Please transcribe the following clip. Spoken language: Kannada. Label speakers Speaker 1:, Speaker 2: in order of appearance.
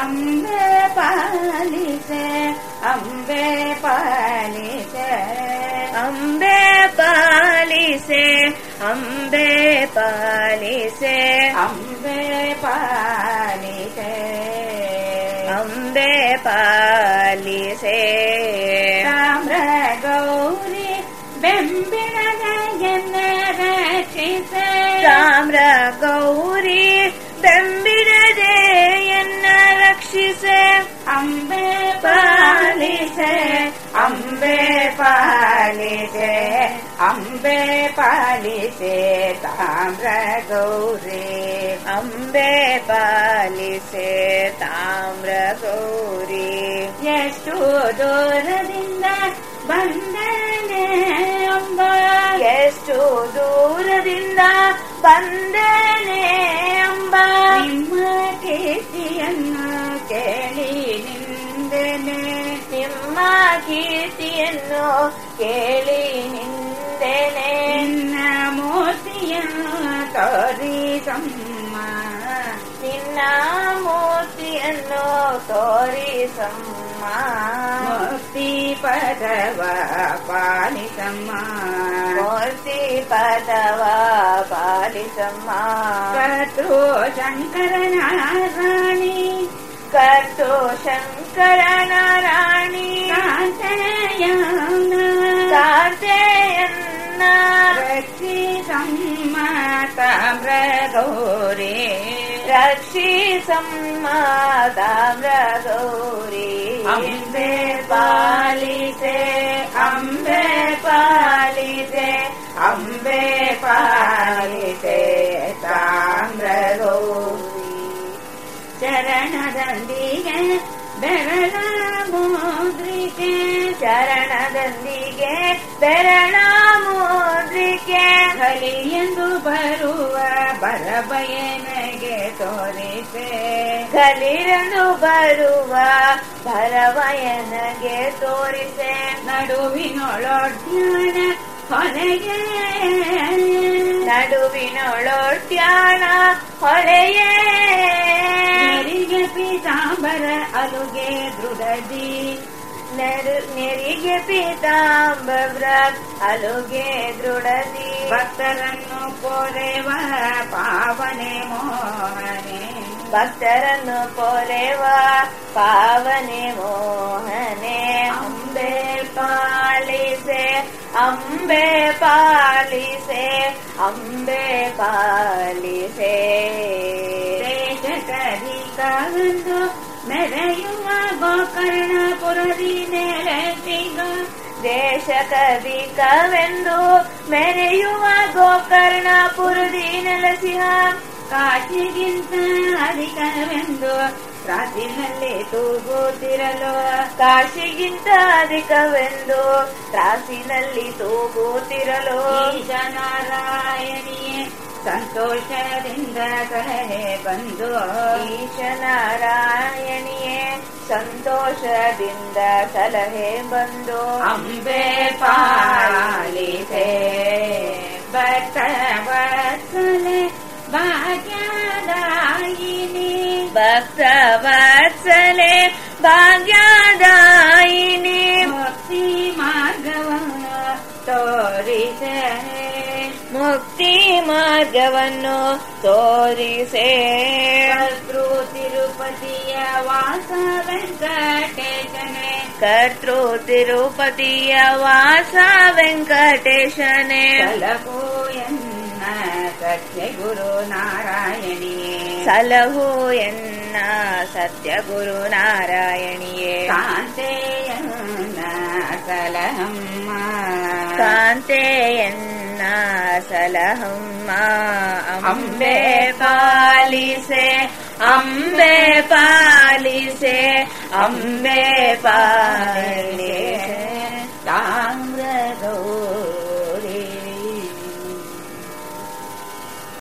Speaker 1: ಅಂಬೆ ಪಾಲಿಸೆ ಅಂಬೆ ಪಾಲಿಸೆ
Speaker 2: ಅಂಬೆ ಪಾಲಿಸೆ ಅಂಬೆ ಪಾಲಿಸೆ
Speaker 1: ಅಂಬೆ ಪಾಲಿಸೆ
Speaker 2: ಅಂಬೆ ಪಾಲಿಸೆ
Speaker 1: ತಾಮ್ರ ಗೌರಿ ಬೆಂಬಿಡದ ಎನ್ನ ರಕ್ಷಿಸೆ
Speaker 2: ತಾಮ್ರ ಗೌರಿ
Speaker 1: ಅಂಬೆ ಪಾಲಿಸೆ ಅಂಬೆ ಪಾಲಿಸೆ ತಾಮ್ರ ಗೌರಿ.
Speaker 2: ಅಂಬೆ ಪಾಲಿಸೆ ತಾಮ್ರ ಗೌರಿ.
Speaker 1: ಎಷ್ಟು ದೂರದಿಂದ ಬಂದನೆ ಅಂಬ.
Speaker 2: ಎಷ್ಟು ದೂರದಿಂದ ಬಂದೇನೆ ಅಂಬ.
Speaker 1: ಕೀರ್ತಿಯನ್ನು ಕೇಳಿ ನಿಂದೆನೆ ನಿನ್ನ ಮೂರ್ತಿಯನ್ನು ತೋರಿಸಮ್ಮ
Speaker 2: ನಿನ್ನ ಮೂರ್ತಿಯನ್ನು ತೋರಿಸಮ್ಮ
Speaker 1: ಮುಕ್ತಿ ಪದವ ಪಾಲಿಸಮ್ಮ
Speaker 2: ಮೂರ್ತಿ ಪದವ ಪಾಲಿಸಮ್ಮ
Speaker 1: ಕರ್ತೃ ಶಂಕರನ
Speaker 2: कर्तो शङ्करी
Speaker 1: च
Speaker 2: या
Speaker 1: देयन्ना रक्षी माता
Speaker 2: मृगौरी। रक्षी सं
Speaker 1: माता अम्बे पालिते अम्बे पालिते अम्बे पालिते ता। ಚರಣದೊಂದಿಗೆ ಬೆರಳ ಮುದ್ರಿಕೆ
Speaker 2: ಚರಣದೊಂದಿಗೆ ಬೆರಳ ಮುದ್ರಿಕೆ.
Speaker 1: ಎಂದು ಬರುವ ಬರಬಯನೆಗೆ ತೋರಿಸೆ?
Speaker 2: ಕಲಿರನು ಬರುವ ಬರಬಯನಗೆ ತೋರಿಸೆ?
Speaker 1: ನಡುವಿನೊಳೊಡ್ಯಾಣ ಹೊನೆಗೆ
Speaker 2: ನಡುವಿನೊಳೊಟ್ಯಾಣ ಹೊಳೆಯೇ?
Speaker 1: ಅಲುಗೆ ದೃಢದಿ.
Speaker 2: ನೆರು ನೆರಿಗೆ ಪೀತಾಂಬರ ಅಲುಗೆ ದೃಢದಿ.
Speaker 1: ಭಕ್ತರನ್ನು ಪೊರೆವ ಪಾವನೆ ಮೋಹನೆ.
Speaker 2: ಭಕ್ತರನ್ನು ಪೊರೆವ ಪಾವನೆ ಮೋಹನೆ. ಅಂಬೆ ಪಾಲಿಸೆ ಅಂಬೆ ಪಾಲಿಸೆ ಅಂಬೆ ಪಾಲಿಸೆ.
Speaker 1: ದೇಶಕರಿಕಾಗಂದು ಮೆರೆಯುವ ಗೋಕರ್ಣಪುರದಿ ನೆಲೆಸಿಗ
Speaker 2: ದೇಶಕದಿಕವೆಂದು ಮೆರೆಯುವ ಗೋಕರ್ಣಪುರದಿ ನೆಲೆಸಿಹ
Speaker 1: ಕಾಶಿಗಿಂತ ಅಧಿಕವೆಂದು ರಾಸಿನಲ್ಲಿ ತೂಗುತ್ತಿರಲು,
Speaker 2: ಕಾಶಿಗಿಂತ ಅಧಿಕವೆಂದು ತ್ರಾಸಿನಲ್ಲಿ ತೂಗುತ್ತಿರಲು.
Speaker 1: ಈಶನಾರಾಯಣಿಯೇ ಸಂತೋಷದಿಂದ ಸಲಹೆ ಬಂದು
Speaker 2: ಈಶನಾರಾಯಣಿಯೇ ಸಂತೋಷದಿಂದ ಸಲಹೆ ಬಂದು
Speaker 1: ಅಂಬೆ ಪಾಲಿಸೆ ಭಕ್ತವತ್ಸಲೆ ಭಾಗ್ಯದಾಯಿನಿ
Speaker 2: ಭಕ್ತವತ್ಸಲೆ ಭಾಗ್ಯದಾಯಿನಿ
Speaker 1: ಮುಕ್ತಿ ಮಾರ್ಗವನ್ನು ತೋರಿಸೆ
Speaker 2: ಮುಕ್ತಿ ಮಾರ್ಗವನ್ನು ತೋರಿಸೆ.
Speaker 1: ಕರ್ತೃ ತಿರುಪತಿಯ ವಾಸ ವೆಂಕಟೇಶನೆ
Speaker 2: ಕರ್ತೃ ತಿರುಪತಿಯ ವಾಸ ವೆಂಕಟೇಶನೇ
Speaker 1: ಸಲಹು ಎನ್ನ ಸತ್ಯ ಗುರು ನಾರಾಯಣಿಯೇ.
Speaker 2: ಸಲಹು ಎನ್ನ ಸತ್ಯ ಗುರು ನಾರಾಯಣಿಯೇ.
Speaker 1: ಕಾಂತೆಯನ್ನ ಸಲಹಮ್ಮ.
Speaker 2: ಕಾಂತೆಯನ್ನ सलहम्मा अम्बे पालिसे अम्बे पालिसे अम्बे पा